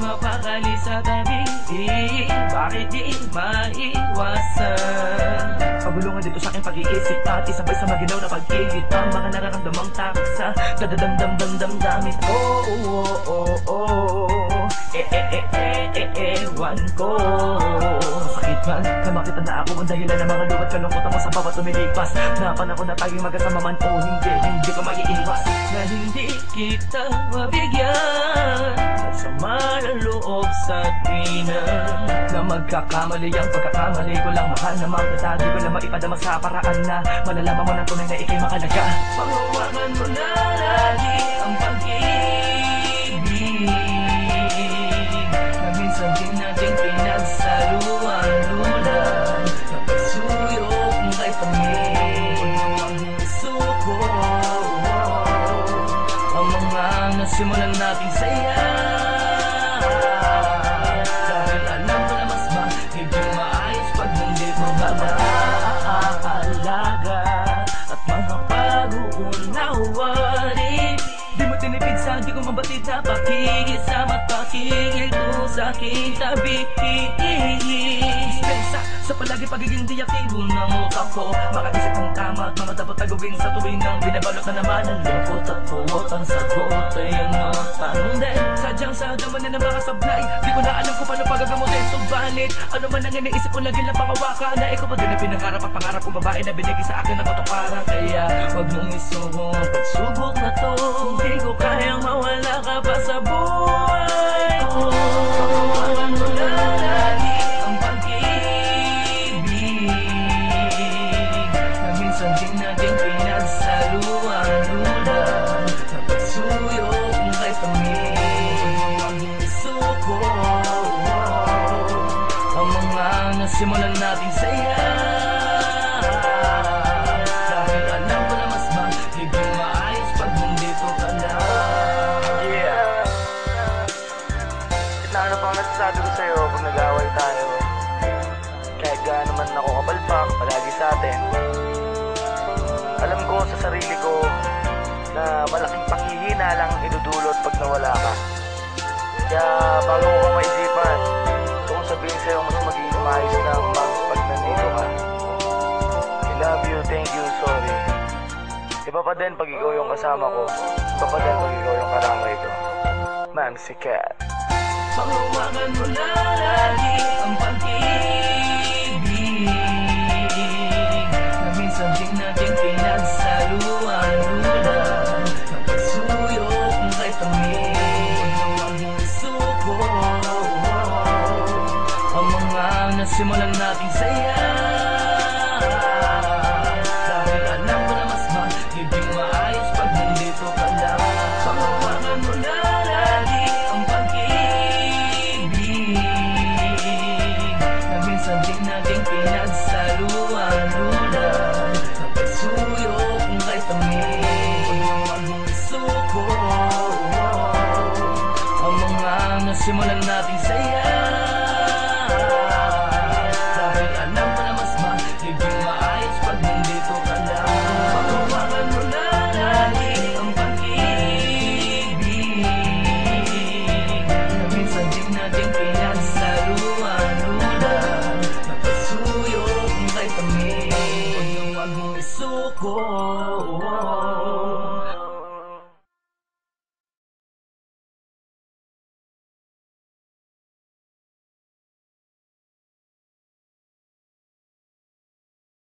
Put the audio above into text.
mapakali sa tabi. Bakit di maiwasan? Pagulungan dito sa aking pag-iisip At isabay sa maginaw na pagkihit Ang mga nararamdamang takot sa Dadadamdam-damdamin Oh, oh, oh, oh Eh, eh, eh, eh, eh, eh, ewan ko man na makita na ako Ang dahilan ng mga luwat kalungkutan mo sa bawat tumilipas Na panahon na tayong magkasama man O hindi, hindi ko maiiwas. Na hindi kita mabigyan Masama ng loob sa tina Na magkakamali ang pagkakamali ko lang Mahal na mga di ko lang maipadama sa paraan na Malalaman mo ng tunay na ikay makalaga Panghawakan mo na lagi ang pag-ibig mga nasimulan nating saya Dahil alam ko na mas magiging maayos Pag hindi mo ba naaalaga At mga mo tinipid sa di ko mabatid na pakikisama pakikito sa aking tabi sa palagi pagiging di aktibo ng utak ko Makaisip ng tama at mga dapat na sa tuwing nang binabalot na naman ang lungkot at puwot ang sagot. Ay ano tanong Sadyang sa daman na ng mga sablay Di ko na alam kung paano pagagamutin. Subalit ano man ang iniisip ko lagi lang pangawakan. Na ikaw pa din ang pinangarap at pangarap kong babae na binigay sa akin ng katuparan Kaya huwag mong isubo ang pagsubok mga nasimulan nating saya Dahil alam ko na mas maayos Pag nandito ka lang Yeah. At na ano pang nasasabi ko sa'yo pag nag-away tayo. Kahit gaano man ako kapalpak, palagi sa atin. Alam ko sa sarili ko na malaking panghihina lang ang idudulot pag nawala ka. Kaya bago ko maisipan, Iba pa din pag ikaw yung kasama ko. Iba pa din pag ikaw yung karamay ko. Ma'am, si Kat. Panghawakan mo na lagi ang pag-ibig Na minsan din natin pinagsaluan lulan Na pagsuyok kay Panginoon Ang suko Ang mga nasimulan nating saya Ang mga nasimulan nating saya